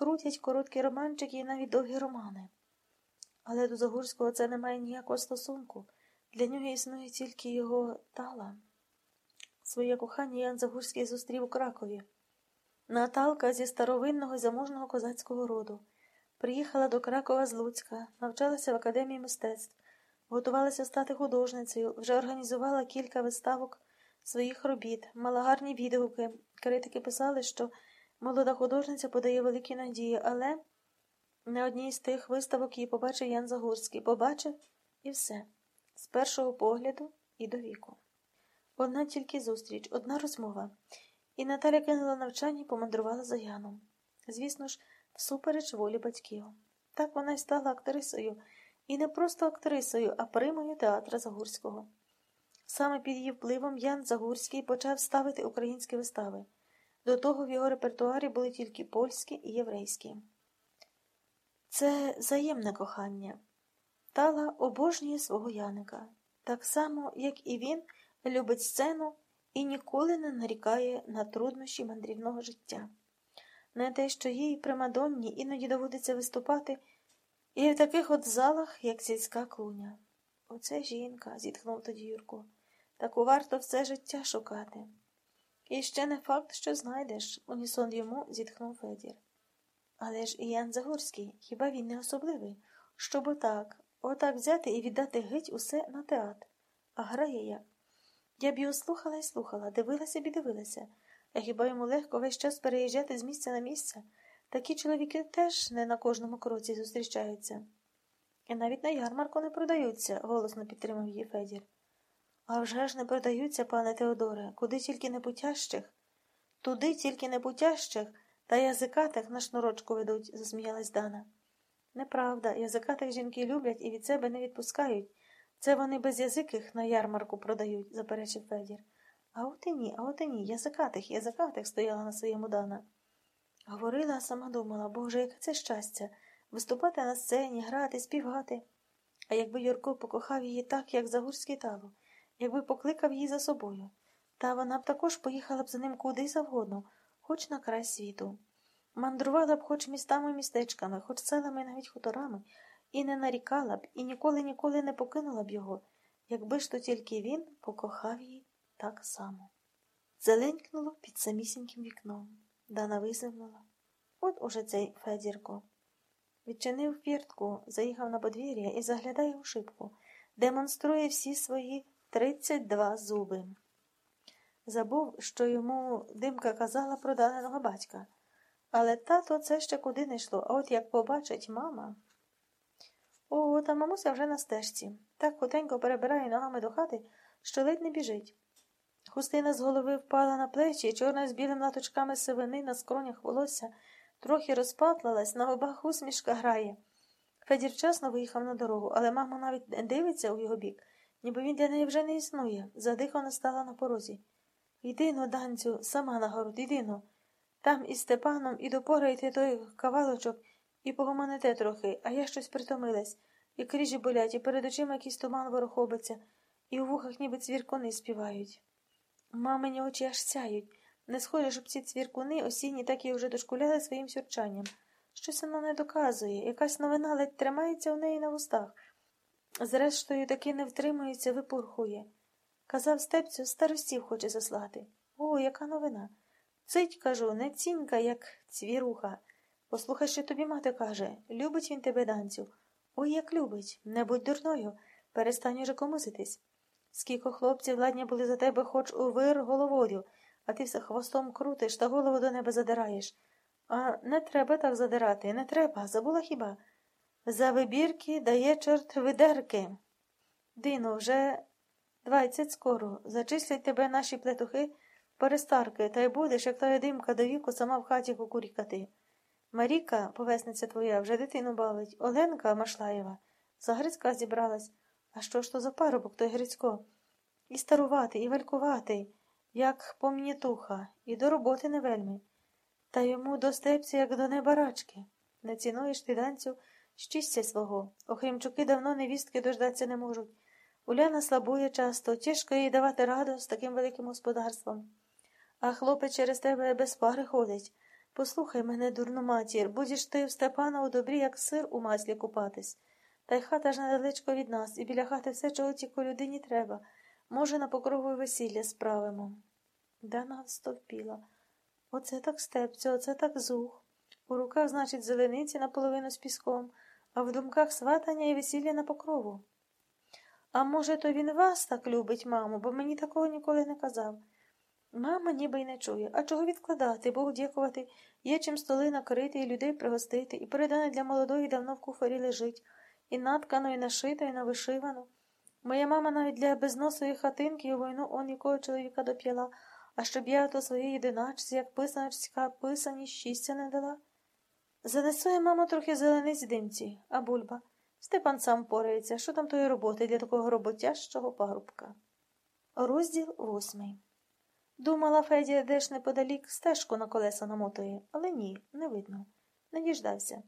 крутять короткі романчики і навіть довгі романи. Але до Загурського це не має ніякого стосунку. Для нього існує тільки його тала. Своє кохання Ян Загурський зустрів у Кракові. Наталка зі старовинного заможного козацького роду. Приїхала до Кракова з Луцька, навчалася в академії мистецтв, готувалася стати художницею, вже організувала кілька виставок своїх робіт, мала гарні відгуки. Критики писали, що молода художниця подає великі надії, але на одній з тих виставок її побачив Ян Загорський. Побачив і все. З першого погляду і до віку. Одна тільки зустріч, одна розмова. І Наталя кинула навчання і помандрувала за Яном. Звісно ж, всупереч волі батьків. Так вона й стала актрисою, і не просто актрисою, а примою театра Загурського. Саме під її впливом Ян Загурський почав ставити українські вистави. До того в його репертуарі були тільки польські і єврейські. Це взаємне кохання. Тала обожнює свого Яника, так само, як і він любить сцену і ніколи не нарікає на труднощі мандрівного життя. Не те, що їй примадонні іноді доводиться виступати і в таких от залах, як сільська клуня. Оце жінка, зітхнув тоді Юрко. Таку варто все життя шукати. І ще не факт, що знайдеш, унісон йому зітхнув Федір. Але ж і Загорський, хіба він не особливий? Щоб отак, отак взяти і віддати геть усе на театр. А грає як? Я б його слухала і слухала, дивилася б і дивилася. А хіба йому легко весь час переїжджати з місця на місце? Такі чоловіки теж не на кожному кроці зустрічаються. І навіть на ярмарку не продаються, голосно підтримав її Федір. А вже ж не продаються, пане Теодоре, куди тільки не путящих. Туди тільки не путящих, та язикатих на шнурочку ведуть, засміялась Дана. Неправда, язикатих жінки люблять і від себе не відпускають. Це вони без язиких на ярмарку продають, заперечив Федір. А от і ні, а от і ні, язикатих, язикатих стояла на своєму Дана. Говорила, а сама думала, Боже, яке це щастя виступати на сцені, грати, співати. А якби Юрко покохав її так, як Загурський талу, якби покликав її за собою, та вона б також поїхала б за ним куди завгодно, хоч на край світу. Мандрувала б хоч містами і містечками, хоч селами, навіть хуторами, і не нарікала б, і ніколи ніколи не покинула б його, якби ж то тільки він покохав її так само. Зеленькнуло під самісіньким вікном. Дана визирнула. От уже цей Федірко. Відчинив фіртку, заїхав на подвір'я і заглядає у шибку, демонструє всі свої тридцять два зуби. Забув, що йому димка казала про даненого батька. Але тато це ще куди не йшло, а от як побачить мама. О, та мамуся вже на стежці. Так хутенько перебирає ногами до хати, що ледь не біжить. Хустина з голови впала на плечі, чорна з білими латочками сивини на скронях волосся трохи розпатлалась, на губах усмішка грає. Федір вчасно виїхав на дорогу, але мама навіть дивиться у його бік, ніби він для неї вже не існує. Задихано стала на порозі. Йди но, данцю, сама на город, іди но. Там із Степаном і допорайте той кавалочок і погомоните трохи, а я щось притомилась, і крижі болять, і перед очима якийсь туман ворохобиться, і у вухах ніби цвіркуни співають. Мамині очі аж сяють. Не схоже, щоб ці цвіркуни осінні так і вже дошкуляли своїм сюрчанням. Щось вона не доказує, якась новина ледь тримається у неї на вустах. Зрештою, таки не втримується, випурхує. Казав степцю, старостів хоче заслати. О, яка новина. Цить, кажу, не цінька, як цвіруха. Послухай, що тобі мати каже. Любить він тебе, данцю. Ой, як любить. Не будь дурною. Перестань уже комуситись. Скільки хлопців ладні були за тебе хоч у вир головою, а ти все хвостом крутиш та голову до неба задираєш. А не треба так задирати, не треба, забула хіба? За вибірки дає чорт видерки. Дино, вже двадцять скоро. Зачислять тебе наші плетухи, перестарки, та й будеш, як та димка до віку, сама в хаті кукурікати. Маріка, повесниця твоя, вже дитину бавить, Оленка Машлаєва, за Грицька зібралась. А що ж то за парубок той Грицько? І старуватий, і валькуватий, як помнітуха, і до роботи не вельми. Та йому до степці, як до небарачки. Не цінуєш ти данцю щастя свого. Охрімчуки давно невістки дождаться не можуть. Уляна слабує часто, тяжко їй давати раду з таким великим господарством. А хлопець через тебе без пари ходить. Послухай мене, дурну матір, будеш ти в Степана у добрі, як сир у маслі купатись. Та й хата ж недалечко від нас, і біля хати все, чого тільки людині треба. Може, на покрову весілля справимо. Дана встовпіла. Оце так степцю, оце так зух. У руках, значить, зелениці наполовину з піском, а в думках сватання і весілля на покрову. А може, то він вас так любить, мамо, бо мені такого ніколи не казав. Мама ніби й не чує. А чого відкладати, Богу дякувати, є чим столи накрити і людей пригостити, і передане для молодої давно в куфарі лежить, і наткано, і нашито, і навишивано. Моя мама навіть для безносої хатинки у війну он якого чоловіка доп'яла, а щоб я то своїй єдиначці, як писаночка, писані щастя не дала. Занесує мама трохи зелениць димці, а бульба. Степан сам порається, що там тої роботи для такого роботящого парубка. Розділ восьмий. Думала Федя, деш неподалік стежку на колеса намотує, але ні, не видно. Не діждався.